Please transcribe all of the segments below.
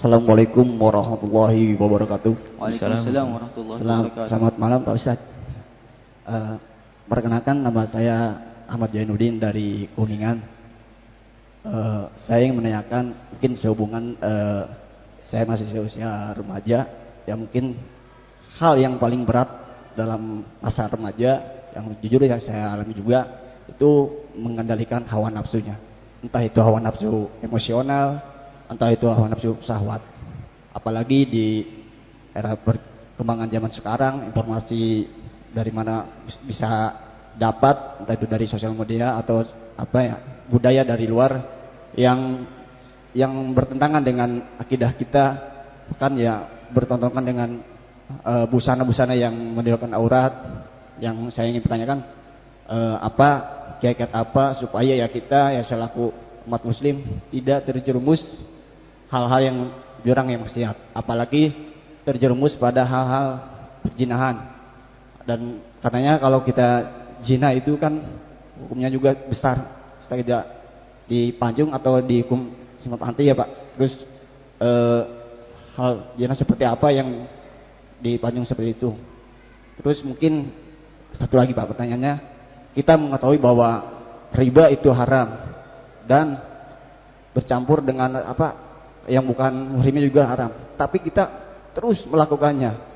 Assalamualaikum warahmatullahi wabarakatuh. Waalaikumsalam warahmatullahi wabarakatuh. Selamat malam Pak Ustadz. Eh, perkenalkan nama saya Ahmad Jainuddin dari Kuningan. Eh, saya ingin menanyakan mungkin sehubungan eh, saya masih seusia remaja, ya mungkin hal yang paling berat dalam masa remaja yang jujur ya saya alami juga itu mengendalikan hawa nafsunya. Entah itu hawa nafsu emosional, entah itu hawa nafsu syahwat. Apalagi di era perkembangan zaman sekarang, informasi dari mana bis- bisa dapat, entah itu dari sosial media atau apa ya, budaya dari luar yang yang bertentangan dengan akidah kita, kan ya bertentangan dengan eh, busana-busana yang menunjukkan aurat. Yang saya ingin pertanyakan eh, apa kiat-kiat apa supaya ya kita ya selaku umat muslim tidak terjerumus hal-hal yang jurang yang maksiat apalagi terjerumus pada hal-hal perjinahan. Dan katanya kalau kita zina itu kan hukumnya juga besar. Setelah tidak dipanjung atau dihukum sempat anti ya pak. Terus eh, hal zina seperti apa yang dipanjung seperti itu? Terus mungkin satu lagi pak pertanyaannya. Kita mengetahui bahwa riba itu haram dan bercampur dengan apa yang bukan muhrimnya juga haram. Tapi kita terus melakukannya.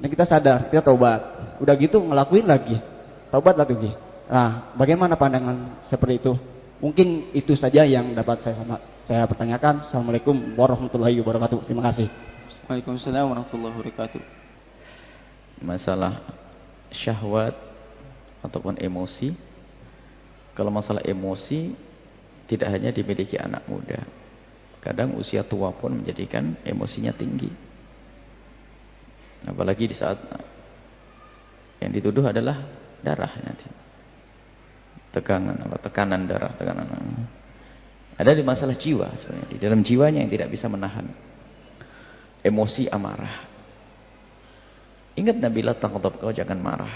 Dan kita sadar, kita taubat. Udah gitu ngelakuin lagi. Taubat lagi. Nah, bagaimana pandangan seperti itu? Mungkin itu saja yang dapat saya sama saya pertanyakan. Assalamualaikum warahmatullahi wabarakatuh. Terima kasih. Waalaikumsalam warahmatullahi wabarakatuh. masalah syahwat ataupun emosi kalau masalah emosi tidak hanya dimiliki anak muda kadang usia tua pun menjadikan emosinya tinggi apalagi di saat yang dituduh adalah darah nanti tegangan apa tekanan darah tekanan ada di masalah jiwa sebenarnya di dalam jiwanya yang tidak bisa menahan emosi amarah Ingat Nabi la taghdab kau jangan marah.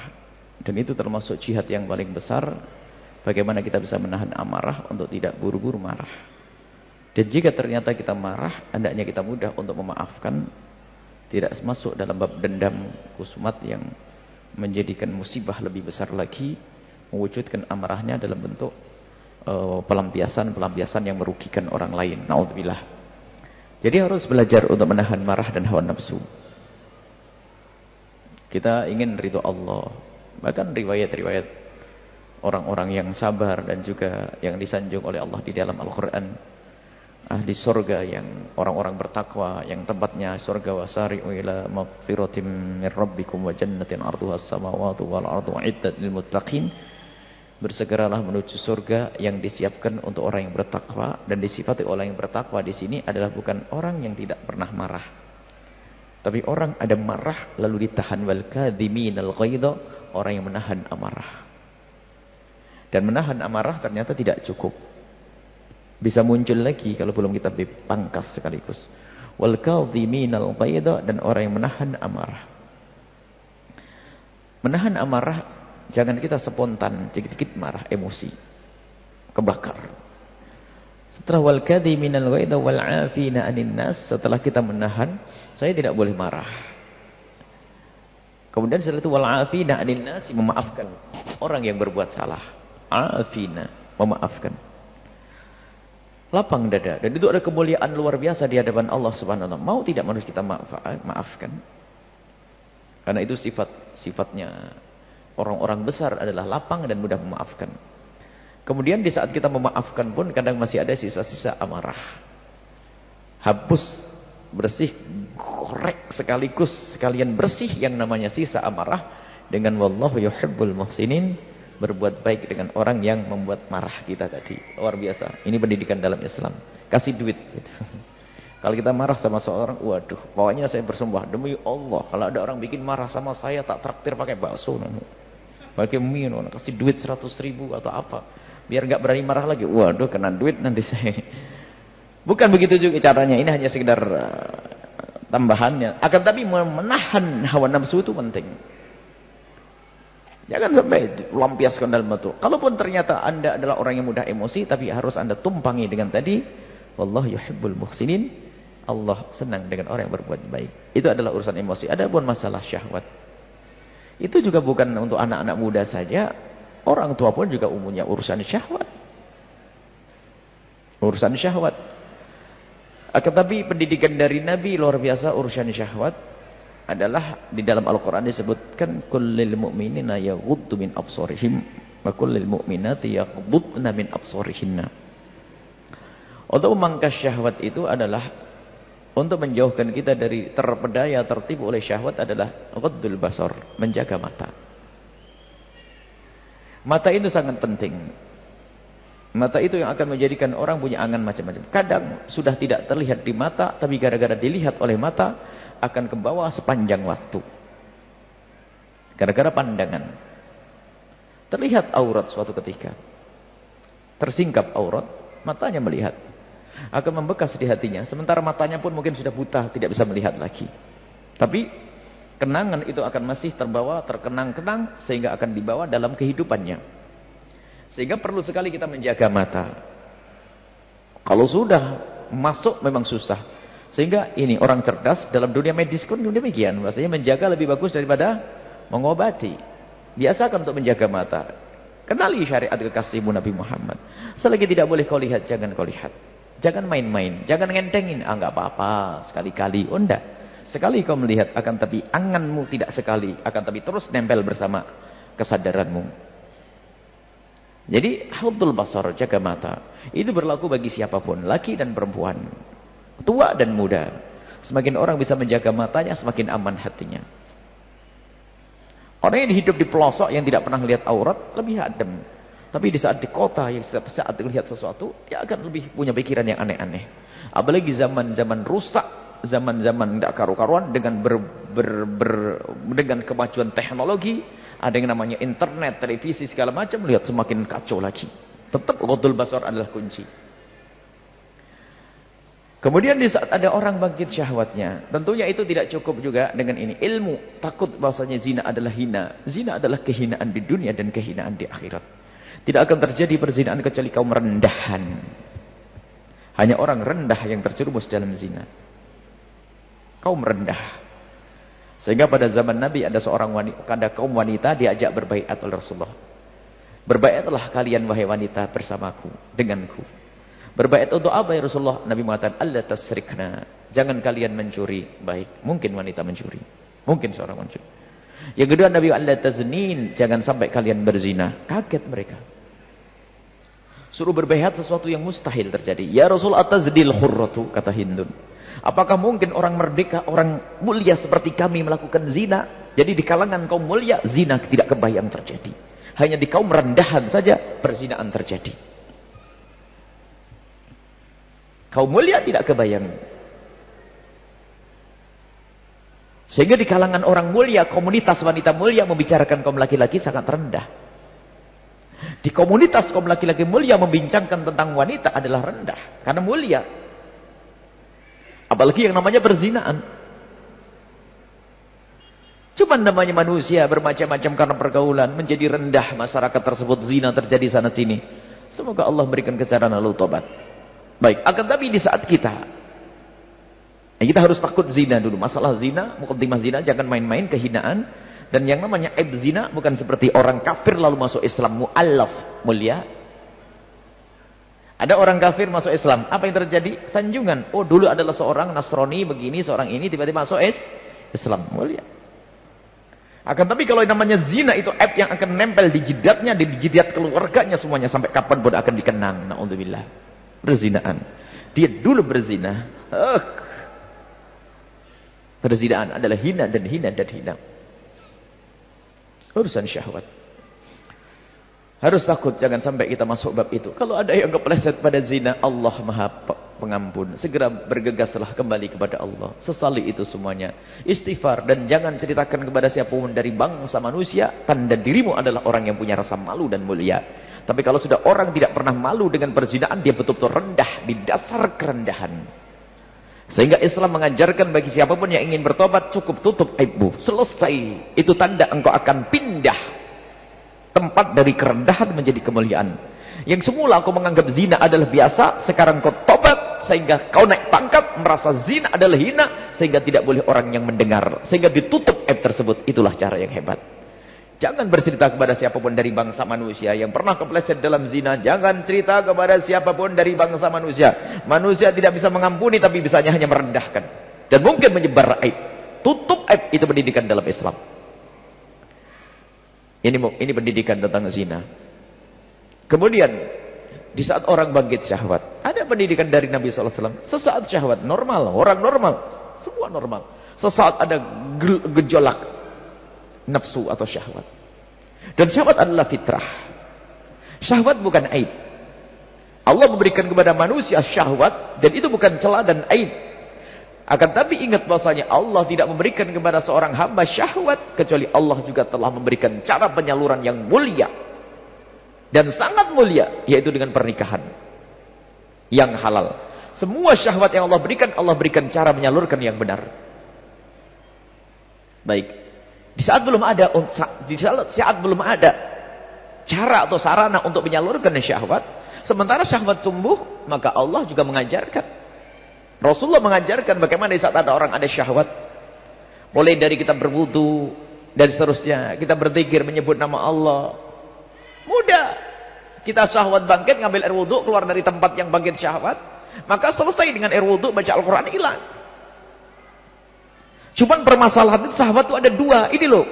Dan itu termasuk jihad yang paling besar bagaimana kita bisa menahan amarah untuk tidak buru-buru marah. Dan jika ternyata kita marah, hendaknya kita mudah untuk memaafkan tidak masuk dalam bab dendam kusumat yang menjadikan musibah lebih besar lagi mewujudkan amarahnya dalam bentuk uh, pelampiasan-pelampiasan yang merugikan orang lain. Naudzubillah. Jadi harus belajar untuk menahan marah dan hawa nafsu. Kita ingin ridho Allah. Bahkan riwayat-riwayat orang-orang yang sabar dan juga yang disanjung oleh Allah di dalam Al-Quran. Ahli surga yang orang-orang bertakwa yang tempatnya surga wasari'u ila magfiratim min rabbikum wa jannatin arduha as-samawati wal ardu iddat lil muttaqin. Bersegeralah menuju surga yang disiapkan untuk orang yang bertakwa dan disifati oleh yang bertakwa di sini adalah bukan orang yang tidak pernah marah. Tapi orang ada marah lalu ditahan wal kadhiminal ghaidha, orang yang menahan amarah. Dan menahan amarah ternyata tidak cukup. Bisa muncul lagi kalau belum kita pangkas sekaligus. Wal kadhiminal ghaidha dan orang yang menahan amarah. Menahan amarah jangan kita spontan, dikit-dikit marah, emosi. Kebakar. Setelah wal kadhiminal ghaidha wal 'afina 'anil nas, setelah kita menahan, saya tidak boleh marah. Kemudian setelah itu wal 'afina 'anil nas, memaafkan orang yang berbuat salah. 'Afina, memaafkan. Lapang dada dan itu ada kemuliaan luar biasa di hadapan Allah Subhanahu wa taala. Mau tidak harus kita maaf, maafkan. Karena itu sifat sifatnya orang-orang besar adalah lapang dan mudah memaafkan. Kemudian di saat kita memaafkan pun kadang masih ada sisa-sisa amarah. Hapus, bersih, korek sekaligus sekalian bersih yang namanya sisa amarah dengan wallahu yuhibbul muhsinin berbuat baik dengan orang yang membuat marah kita tadi. Luar biasa. Ini pendidikan dalam Islam. Kasih duit gitu. Kalau kita marah sama seorang, waduh, pokoknya saya bersumpah demi Allah, kalau ada orang bikin marah sama saya tak traktir pakai bakso pakai mie kasih duit 100 ribu atau apa biar nggak berani marah lagi waduh kena duit nanti saya bukan begitu juga caranya ini hanya sekedar uh, tambahannya akan tapi menahan hawa nafsu itu penting jangan sampai lampiaskan dalam batu kalaupun ternyata anda adalah orang yang mudah emosi tapi harus anda tumpangi dengan tadi wallahu yuhibbul muhsinin Allah senang dengan orang yang berbuat baik. Itu adalah urusan emosi. Adapun masalah syahwat. Itu juga bukan untuk anak-anak muda saja. Orang tua pun juga umumnya urusan syahwat. Urusan syahwat. Akan tapi pendidikan dari Nabi luar biasa urusan syahwat adalah di dalam Al-Quran disebutkan kullil mu'minina yaghuddu min absarihim wa kullil mu'minati yaghuddna min absarihinna. Untuk memangkas syahwat itu adalah untuk menjauhkan kita dari terpedaya, tertipu oleh syahwat adalah ghaddul basar, menjaga mata. Mata itu sangat penting. Mata itu yang akan menjadikan orang punya angan macam-macam. Kadang sudah tidak terlihat di mata, tapi gara-gara dilihat oleh mata, akan ke bawah sepanjang waktu. Gara-gara pandangan. Terlihat aurat suatu ketika. Tersingkap aurat, matanya melihat akan membekas di hatinya. Sementara matanya pun mungkin sudah buta, tidak bisa melihat lagi. Tapi kenangan itu akan masih terbawa, terkenang-kenang sehingga akan dibawa dalam kehidupannya. Sehingga perlu sekali kita menjaga mata. Kalau sudah masuk memang susah. Sehingga ini orang cerdas dalam dunia medis pun demikian. Maksudnya menjaga lebih bagus daripada mengobati. Biasakan untuk menjaga mata. Kenali syariat kekasihmu Nabi Muhammad. Selagi tidak boleh kau lihat, jangan kau lihat. Jangan main-main, jangan ngentengin. Ah enggak apa-apa, sekali-kali. Oh enggak. Sekali kau melihat akan tapi anganmu tidak sekali, akan tapi terus nempel bersama kesadaranmu. Jadi haudul basar, jaga mata. Itu berlaku bagi siapa pun, laki dan perempuan. Tua dan muda. Semakin orang bisa menjaga matanya, semakin aman hatinya. Orang yang hidup di pelosok yang tidak pernah melihat aurat, lebih adem. Tapi di saat di kota yang setiap saat melihat sesuatu, dia akan lebih punya pikiran yang aneh-aneh. Apalagi zaman-zaman rusak, zaman-zaman tidak karu-karuan dengan ber, ber, ber, dengan kemajuan teknologi, ada yang namanya internet, televisi segala macam, lihat semakin kacau lagi. Tetap qadul basar adalah kunci. Kemudian di saat ada orang bangkit syahwatnya, tentunya itu tidak cukup juga dengan ini. Ilmu, takut bahasanya zina adalah hina. Zina adalah kehinaan di dunia dan kehinaan di akhirat. Tidak akan terjadi perzinahan kecuali kaum rendahan. Hanya orang rendah yang terjerumus dalam zina. Kaum rendah. Sehingga pada zaman Nabi ada seorang wanita, ada kaum wanita diajak berbaikat oleh Rasulullah. Berbaiatlah kalian wahai wanita bersamaku, denganku. Berbaiat untuk apa ya Rasulullah? Nabi mengatakan, Allah tasrikna. Jangan kalian mencuri. Baik, mungkin wanita mencuri. Mungkin seorang mencuri. Yang kedua Nabi Allah taznin. Jangan sampai kalian berzina. Kaget mereka. Suruh berbaiat sesuatu yang mustahil terjadi. Ya Rasul atazdil khurratu kata Hindun. Apakah mungkin orang merdeka, orang mulia seperti kami melakukan zina? Jadi di kalangan kaum mulia zina tidak kebayang terjadi. Hanya di kaum rendahan saja perzinaan terjadi. Kaum mulia tidak kebayang. Sehingga di kalangan orang mulia, komunitas wanita mulia membicarakan kaum laki-laki sangat rendah. Di komunitas kaum laki-laki mulia membincangkan tentang wanita adalah rendah. Karena mulia. Apalagi yang namanya perzinaan. Cuma namanya manusia bermacam-macam karena pergaulan. Menjadi rendah masyarakat tersebut. Zina terjadi sana sini. Semoga Allah berikan kecaran lalu tobat. Baik. Akan tapi di saat kita. Kita harus takut zina dulu. Masalah zina, mukaddimah zina. Jangan main-main kehinaan. Dan yang namanya aib zina bukan seperti orang kafir lalu masuk Islam mu'allaf mulia. Ada orang kafir masuk Islam. Apa yang terjadi? Sanjungan. Oh dulu adalah seorang Nasrani begini, seorang ini tiba-tiba masuk is Islam mulia. Akan tapi kalau namanya zina itu aib yang akan nempel di jidatnya, di jidat keluarganya semuanya sampai kapan pun akan dikenang. Naudzubillah. Berzinaan. Dia dulu berzina. Uh. Berzinaan adalah hina dan hina dan hina. Urusan syahwat. Harus takut jangan sampai kita masuk bab itu. Kalau ada yang kepleset pada zina, Allah Maha Pengampun. Segera bergegaslah kembali kepada Allah. Sesali itu semuanya. Istighfar dan jangan ceritakan kepada siapa pun dari bangsa manusia tanda dirimu adalah orang yang punya rasa malu dan mulia. Tapi kalau sudah orang tidak pernah malu dengan perzinaan, dia betul-betul rendah di dasar kerendahan. Sehingga Islam mengajarkan bagi siapa pun yang ingin bertobat cukup tutup aibmu. Selesai. Itu tanda engkau akan pindah tempat dari kerendahan menjadi kemuliaan. Yang semula aku menganggap zina adalah biasa, sekarang kau tobat, sehingga kau naik pangkat merasa zina adalah hina sehingga tidak boleh orang yang mendengar sehingga ditutup aib tersebut itulah cara yang hebat jangan bercerita kepada siapa pun dari bangsa manusia yang pernah kepleset dalam zina jangan cerita kepada siapa pun dari bangsa manusia manusia tidak bisa mengampuni tapi bisanya hanya merendahkan dan mungkin menyebar aib tutup aib itu pendidikan dalam Islam ini ini pendidikan tentang zina kemudian di saat orang bangkit syahwat. Ada pendidikan dari Nabi SAW. Sesaat syahwat, normal. Orang normal. Semua normal. Sesaat ada gejolak nafsu atau syahwat. Dan syahwat adalah fitrah. Syahwat bukan aib. Allah memberikan kepada manusia syahwat. Dan itu bukan celah dan aib. Akan tapi ingat bahwasanya Allah tidak memberikan kepada seorang hamba syahwat. Kecuali Allah juga telah memberikan cara penyaluran yang mulia dan sangat mulia yaitu dengan pernikahan yang halal semua syahwat yang Allah berikan Allah berikan cara menyalurkan yang benar baik di saat belum ada di saat belum ada cara atau sarana untuk menyalurkan syahwat sementara syahwat tumbuh maka Allah juga mengajarkan Rasulullah mengajarkan bagaimana di saat ada orang ada syahwat mulai dari kita berwudu dan seterusnya kita berzikir menyebut nama Allah Mudah. Kita syahwat bangkit, ngambil air wudhu, keluar dari tempat yang bangkit syahwat. Maka selesai dengan air wudhu, baca Al-Quran, hilang. Cuman permasalahan itu syahwat itu ada dua. Ini loh.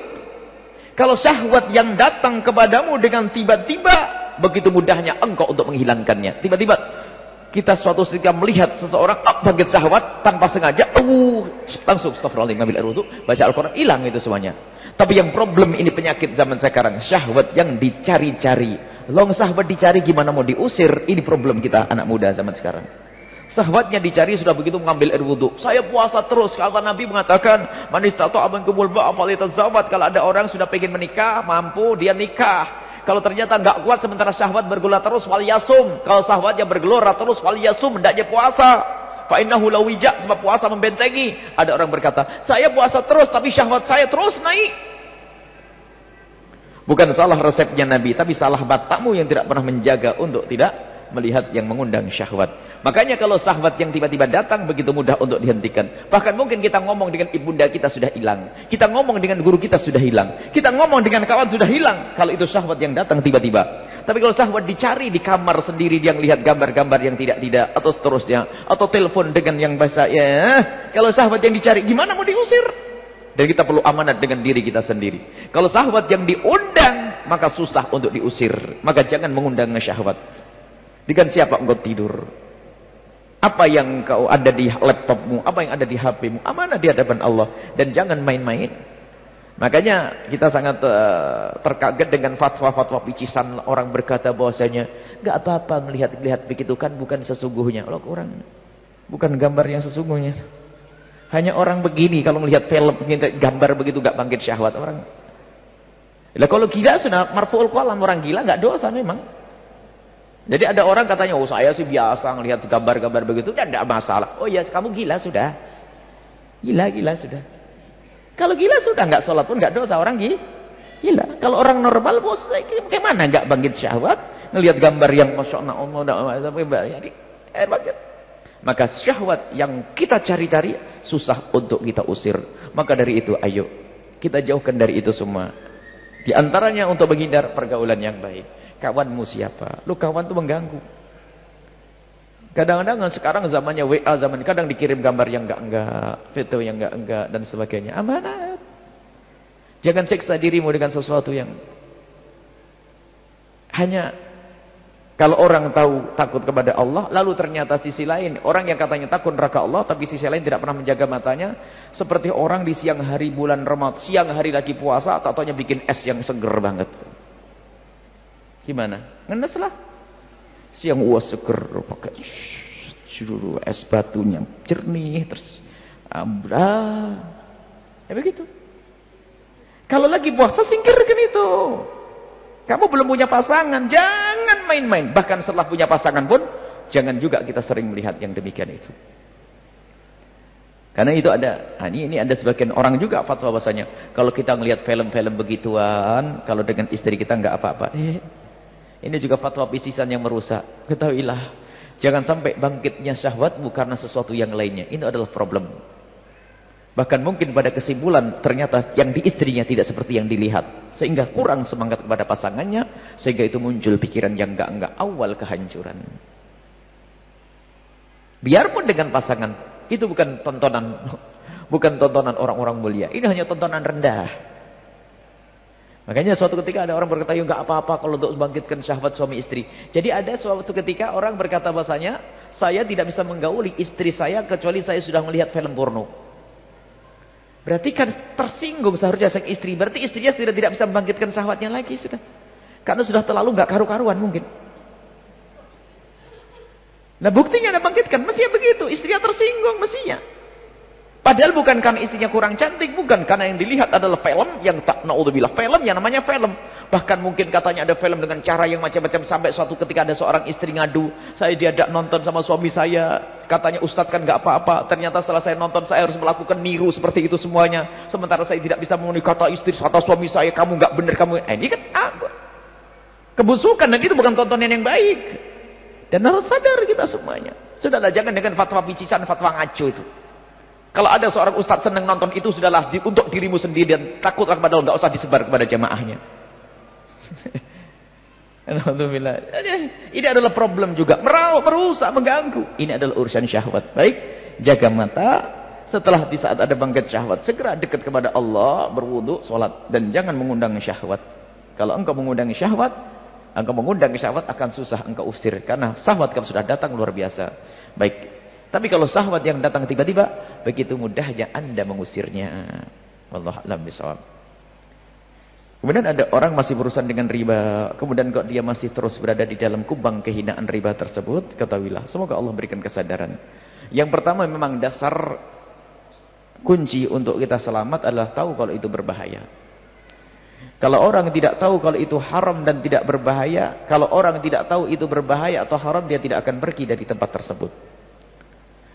Kalau syahwat yang datang kepadamu dengan tiba-tiba, begitu mudahnya engkau untuk menghilangkannya. Tiba-tiba kita suatu ketika melihat seseorang oh, bangkit syahwat tanpa sengaja, uh, langsung astagfirullahaladzim baca Al-Quran, hilang itu semuanya. Tapi yang problem ini penyakit zaman sekarang. Syahwat yang dicari-cari. Long syahwat dicari gimana mau diusir. Ini problem kita anak muda zaman sekarang. Syahwatnya dicari sudah begitu mengambil air wudhu. Saya puasa terus. Kalau Nabi mengatakan. Manis tato abang kumul zawat. Kalau ada orang sudah pengen menikah. Mampu dia nikah. Kalau ternyata nggak kuat sementara syahwat bergula terus wal yasum. Kalau syahwatnya bergelora terus wal yasum. Hendaknya puasa. Fa innahu lawija sebab puasa membentengi. Ada orang berkata, "Saya puasa terus tapi syahwat saya terus naik." Bukan salah resepnya Nabi, tapi salah batakmu yang tidak pernah menjaga untuk tidak melihat yang mengundang syahwat. Makanya kalau syahwat yang tiba-tiba datang begitu mudah untuk dihentikan. Bahkan mungkin kita ngomong dengan ibunda kita sudah hilang. Kita ngomong dengan guru kita sudah hilang. Kita ngomong dengan kawan sudah hilang. Kalau itu syahwat yang datang tiba-tiba. Tapi kalau syahwat dicari di kamar sendiri yang lihat gambar-gambar yang tidak-tidak atau seterusnya atau telepon dengan yang bahasa ya. Kalau syahwat yang dicari gimana mau diusir? Dan kita perlu amanat dengan diri kita sendiri. Kalau syahwat yang diundang maka susah untuk diusir. Maka jangan mengundang syahwat. Dengan siapa engkau tidur? Apa yang kau ada di laptopmu, apa yang ada di HPmu, amanah di hadapan Allah. Dan jangan main-main. Makanya kita sangat uh, terkaget dengan fatwa-fatwa picisan orang berkata bahwasanya nggak apa-apa melihat-lihat begitu kan bukan sesungguhnya. Loh, orang bukan gambar yang sesungguhnya. Hanya orang begini kalau melihat film gambar begitu nggak bangkit syahwat orang. Lah kalau gila sudah marfuul qalam orang gila nggak dosa memang. Jadi ada orang katanya, oh saya sih biasa ngelihat gambar-gambar begitu, dan tidak masalah. Oh ya, kamu gila sudah. Gila, gila sudah. Kalau gila sudah, nggak sholat pun nggak dosa orang gila. Kalau orang normal, bos, gimana nggak bangkit syahwat? Ngelihat gambar yang masya Allah, jadi, eh, bangkit. Maka syahwat yang kita cari-cari susah untuk kita usir. Maka dari itu, ayo kita jauhkan dari itu semua. Di antaranya untuk menghindar pergaulan yang baik. Kawanmu siapa? Lu kawan tuh mengganggu. Kadang-kadang sekarang zamannya WA zaman kadang dikirim gambar yang enggak-enggak, foto yang enggak-enggak dan sebagainya. Amanat. Jangan seksa dirimu dengan sesuatu yang hanya kalau orang tahu takut kepada Allah, lalu ternyata sisi lain, orang yang katanya takut neraka Allah, tapi sisi lain tidak pernah menjaga matanya, seperti orang di siang hari bulan Ramadan, siang hari lagi puasa, atau bikin es yang seger banget. Gimana? Ngenes lah. Siang uas seger pakai seluruh es batunya jernih terus abra. Ya begitu. Kalau lagi puasa singkirkan itu. Kamu belum punya pasangan, jangan main-main. Bahkan setelah punya pasangan pun jangan juga kita sering melihat yang demikian itu. Karena itu ada, nah ini, ini ada sebagian orang juga fatwa bahasanya. Kalau kita melihat film-film begituan, kalau dengan istri kita nggak apa-apa. Eh, ini juga fatwa pisisan yang merusak. Ketahuilah, Jangan sampai bangkitnya syahwatmu karena sesuatu yang lainnya. Ini adalah problem. Bahkan mungkin pada kesimpulan ternyata yang di istrinya tidak seperti yang dilihat. Sehingga kurang semangat kepada pasangannya. Sehingga itu muncul pikiran yang enggak-enggak awal kehancuran. Biarpun dengan pasangan. Itu bukan tontonan bukan tontonan orang-orang mulia. Ini hanya tontonan rendah. Makanya suatu ketika ada orang berkata, ya enggak apa-apa kalau untuk membangkitkan syahwat suami istri. Jadi ada suatu ketika orang berkata bahasanya, saya tidak bisa menggauli istri saya kecuali saya sudah melihat film porno. Berarti kan tersinggung seharusnya sang istri. Berarti istrinya sudah tidak bisa membangkitkan syahwatnya lagi sudah. Karena sudah terlalu nggak karu-karuan mungkin. Nah buktinya ada bangkitkan, mestinya begitu. Istrinya tersinggung, mestinya. Padahal bukan karena istrinya kurang cantik, bukan karena yang dilihat adalah film yang tak naudzubillah film yang namanya film. Bahkan mungkin katanya ada film dengan cara yang macam-macam sampai suatu ketika ada seorang istri ngadu, saya diajak nonton sama suami saya, katanya ustadz kan nggak apa-apa. Ternyata setelah saya nonton saya harus melakukan niru seperti itu semuanya. Sementara saya tidak bisa memenuhi kata istri kata suami saya, kamu nggak benar kamu. Eh, ini kan apa? Kebusukan dan itu bukan tontonan yang baik. Dan harus sadar kita semuanya. Sudahlah jangan dengan fatwa picisan, fatwa ngaco itu. Kalau ada seorang ustadz senang nonton itu sudahlah di, untuk dirimu sendiri dan takutlah kepada Allah, enggak usah disebar kepada jamaahnya. Alhamdulillah. Ini adalah problem juga. Merau, merusak, mengganggu. Ini adalah urusan syahwat. Baik, jaga mata. Setelah di saat ada bangkit syahwat, segera dekat kepada Allah, berwudu, sholat. Dan jangan mengundang syahwat. Kalau engkau mengundang syahwat, engkau mengundang syahwat akan susah engkau usir. Karena syahwat kalau sudah datang luar biasa. Baik, tapi kalau sahwat yang datang tiba-tiba, begitu mudahnya anda mengusirnya. Wallah alam bisawab. Kemudian ada orang masih berurusan dengan riba. Kemudian kok dia masih terus berada di dalam kubang kehinaan riba tersebut. Ketahuilah. Semoga Allah berikan kesadaran. Yang pertama memang dasar kunci untuk kita selamat adalah tahu kalau itu berbahaya. Kalau orang tidak tahu kalau itu haram dan tidak berbahaya. Kalau orang tidak tahu itu berbahaya atau haram. Dia tidak akan pergi dari tempat tersebut.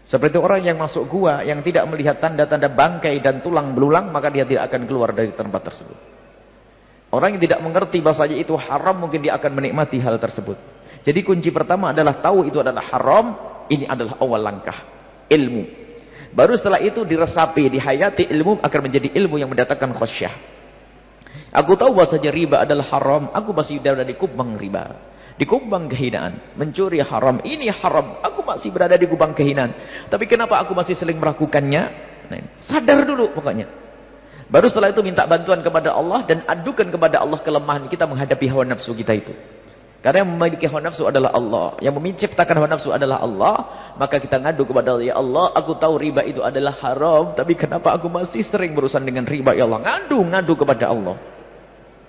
Seperti orang yang masuk gua yang tidak melihat tanda-tanda bangkai dan tulang belulang maka dia tidak akan keluar dari tempat tersebut. Orang yang tidak mengerti bahasanya itu haram mungkin dia akan menikmati hal tersebut. Jadi kunci pertama adalah tahu itu adalah haram, ini adalah awal langkah ilmu. Baru setelah itu diresapi, dihayati ilmu akan menjadi ilmu yang mendatangkan khasyah. Aku tahu bahasanya riba adalah haram, aku masih di kubang riba. Di kubang kehinaan. Mencuri haram. Ini haram. Aku masih berada di kubang kehinaan. Tapi kenapa aku masih sering melakukannya? Nah, sadar dulu pokoknya. Baru setelah itu minta bantuan kepada Allah. Dan adukan kepada Allah kelemahan kita menghadapi hawa nafsu kita itu. Karena yang memiliki hawa nafsu adalah Allah. Yang menciptakan hawa nafsu adalah Allah. Maka kita ngadu kepada Allah. Ya Allah, aku tahu riba itu adalah haram. Tapi kenapa aku masih sering berurusan dengan riba? Ya Allah, ngadu, ngadu kepada Allah.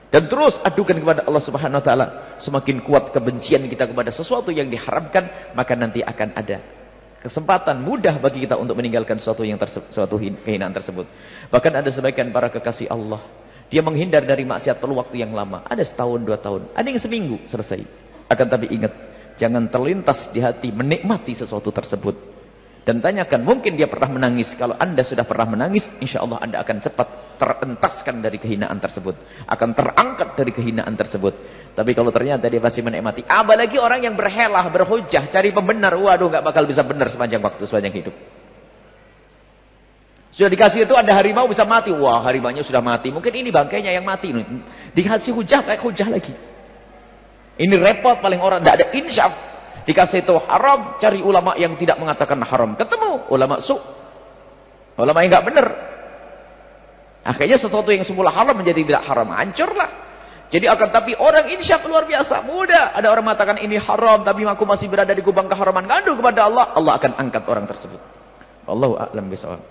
Dan terus adukan kepada Allah Subhanahu wa taala. Semakin kuat kebencian kita kepada sesuatu yang diharamkan, maka nanti akan ada kesempatan mudah bagi kita untuk meninggalkan sesuatu yang suatu kehinaan tersebut. Bahkan ada sebagian para kekasih Allah, dia menghindar dari maksiat perlu waktu yang lama. Ada setahun, dua tahun, ada yang seminggu selesai. Akan tapi ingat, jangan terlintas di hati menikmati sesuatu tersebut dan tanyakan mungkin dia pernah menangis. Kalau anda sudah pernah menangis insya Allah anda akan cepat terentaskan dari kehinaan tersebut. Akan terangkat dari kehinaan tersebut. Tapi kalau ternyata dia masih menikmati apalagi orang yang berhelah berhujah cari pembenar waduh nggak bakal bisa benar sepanjang waktu sepanjang hidup. Sudah dikasih itu ada harimau bisa mati. Wah harimaunya sudah mati. Mungkin ini bangkainya yang mati. Dikasih hujah kayak hujah lagi. Ini repot paling orang tidak ada insyaf Dikasih itu haram, cari ulama yang tidak mengatakan haram. Ketemu ulama su. Ulama yang enggak benar. Akhirnya sesuatu yang semula haram menjadi tidak haram. Hancurlah. Jadi akan tapi orang insya luar biasa. Mudah. Ada orang mengatakan ini haram. Tapi aku masih berada di kubang keharaman. Ngadu kepada Allah. Allah akan angkat orang tersebut. Allahu a'lam bisawab.